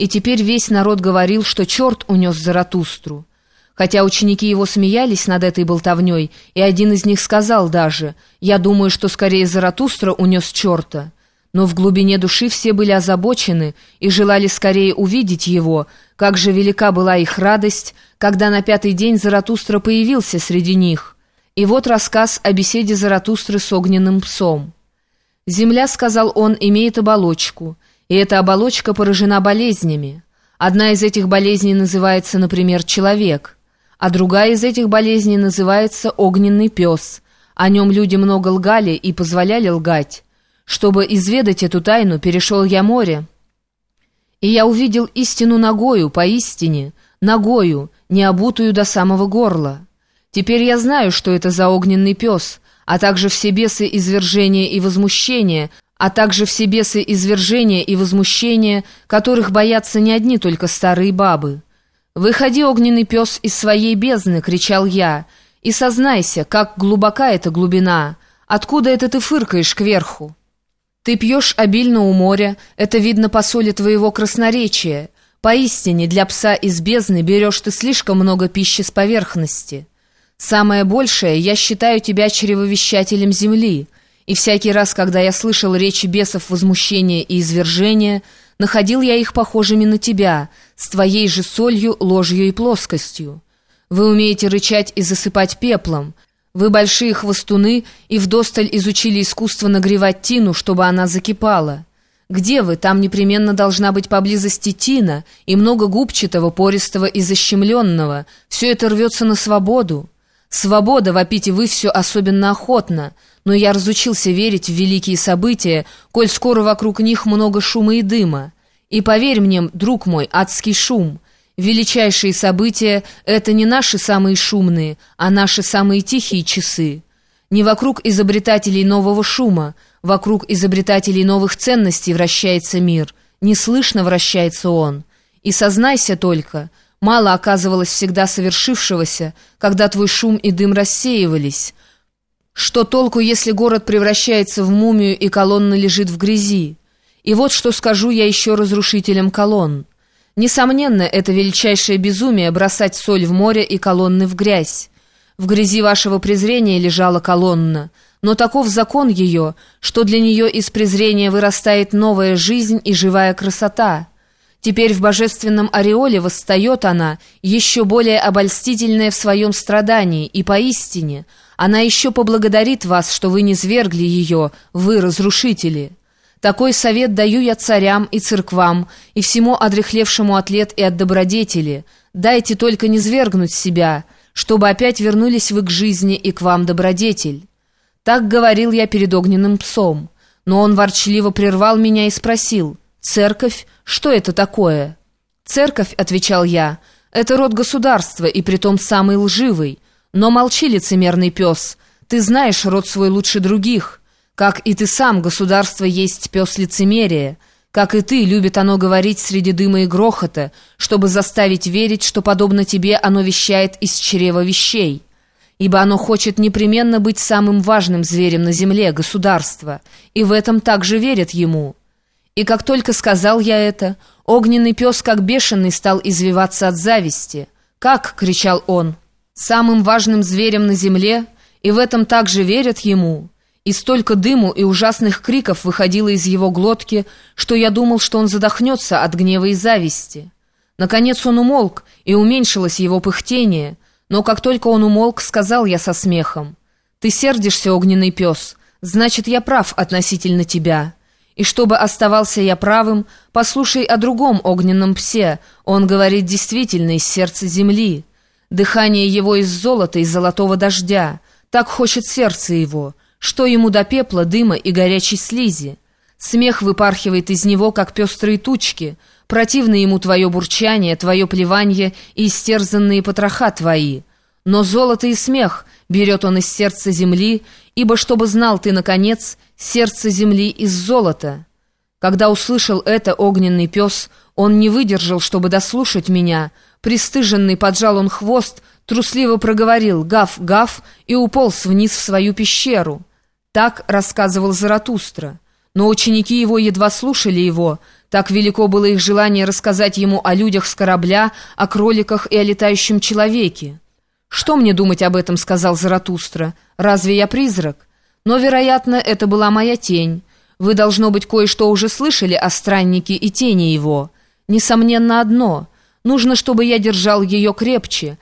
и теперь весь народ говорил, что черт унес Заратустру. Хотя ученики его смеялись над этой болтовней, и один из них сказал даже, «Я думаю, что скорее Заратустра унес черта». Но в глубине души все были озабочены и желали скорее увидеть его, как же велика была их радость, когда на пятый день Заратустра появился среди них. И вот рассказ о беседе Заратустры с огненным псом. «Земля, — сказал он, — имеет оболочку, и эта оболочка поражена болезнями. Одна из этих болезней называется, например, человек, а другая из этих болезней называется огненный пес. О нем люди много лгали и позволяли лгать». Чтобы изведать эту тайну, перешел я море, и я увидел истину ногою, поистине, ногою, не обутую до самого горла. Теперь я знаю, что это за огненный пес, а также все бесы извержения и возмущения, а также все бесы извержения и возмущения, которых боятся не одни только старые бабы. «Выходи, огненный пес, из своей бездны!» — кричал я. «И сознайся, как глубока эта глубина! Откуда это ты фыркаешь кверху?» Ты пьешь обильно у моря, это видно по соли твоего красноречия. Поистине, для пса из бездны берешь ты слишком много пищи с поверхности. Самое большее, я считаю тебя чревовещателем земли, и всякий раз, когда я слышал речи бесов возмущения и извержения, находил я их похожими на тебя, с твоей же солью, ложью и плоскостью. Вы умеете рычать и засыпать пеплом, вы большие хвостуны и вдосталь изучили искусство нагревать тину, чтобы она закипала. Где вы? Там непременно должна быть поблизости тина и много губчатого, пористого и защемленного. Все это рвется на свободу. Свобода, вопите вы все особенно охотно, но я разучился верить в великие события, коль скоро вокруг них много шума и дыма. И поверь мне, друг мой, адский шум — Величайшие события — это не наши самые шумные, а наши самые тихие часы. Не вокруг изобретателей нового шума, вокруг изобретателей новых ценностей вращается мир, не слышно вращается он. И сознайся только, мало оказывалось всегда совершившегося, когда твой шум и дым рассеивались. Что толку, если город превращается в мумию и колонна лежит в грязи? И вот что скажу я еще разрушителям колонн. Несомненно, это величайшее безумие бросать соль в море и колонны в грязь. В грязи вашего презрения лежала колонна, но таков закон ее, что для нее из презрения вырастает новая жизнь и живая красота. Теперь в божественном ореоле восстает она, еще более обольстительная в своем страдании, и поистине она еще поблагодарит вас, что вы не свергли ее, вы разрушители». Такой совет даю я царям и церквам, и всему одрехлевшему от лет и от добродетели. Дайте только не свергнуть себя, чтобы опять вернулись вы к жизни и к вам добродетель. Так говорил я перед огненным псом, но он ворчливо прервал меня и спросил, «Церковь? Что это такое?» «Церковь», — отвечал я, — «это род государства, и притом самый лживый. Но молчи, лицемерный пес, ты знаешь род свой лучше других». Как и ты сам, государство есть пес лицемерия. Как и ты, любит оно говорить среди дыма и грохота, чтобы заставить верить, что, подобно тебе, оно вещает из чрева вещей. Ибо оно хочет непременно быть самым важным зверем на земле, государство, и в этом также верят ему. И как только сказал я это, огненный пес, как бешеный, стал извиваться от зависти. «Как?» — кричал он. «Самым важным зверем на земле, и в этом также верят ему». И столько дыму и ужасных криков выходило из его глотки, что я думал, что он задохнется от гнева и зависти. Наконец он умолк, и уменьшилось его пыхтение, но как только он умолк, сказал я со смехом, «Ты сердишься, огненный пес, значит, я прав относительно тебя». И чтобы оставался я правым, послушай о другом огненном псе, он говорит действительно из сердца земли. Дыхание его из золота, из золотого дождя, так хочет сердце его». Что ему до пепла, дыма и горячей слизи? Смех выпархивает из него, как пестрые тучки. Противно ему твое бурчание, твое плеванье и истерзанные потроха твои. Но золото и смех берет он из сердца земли, ибо, чтобы знал ты, наконец, сердце земли из золота. Когда услышал это огненный пес, он не выдержал, чтобы дослушать меня. Пристыженный поджал он хвост, трусливо проговорил «гав, гав» и уполз вниз в свою пещеру. Так рассказывал Заратустра. Но ученики его едва слушали его, Так велико было их желание рассказать ему о людях с корабля, о кроликах и о летающем человеке. «Что мне думать об этом?» — сказал Заратустра. «Разве я призрак? Но, вероятно, это была моя тень. Вы, должно быть, кое-что уже слышали о страннике и тени его. Несомненно, одно. Нужно, чтобы я держал ее крепче».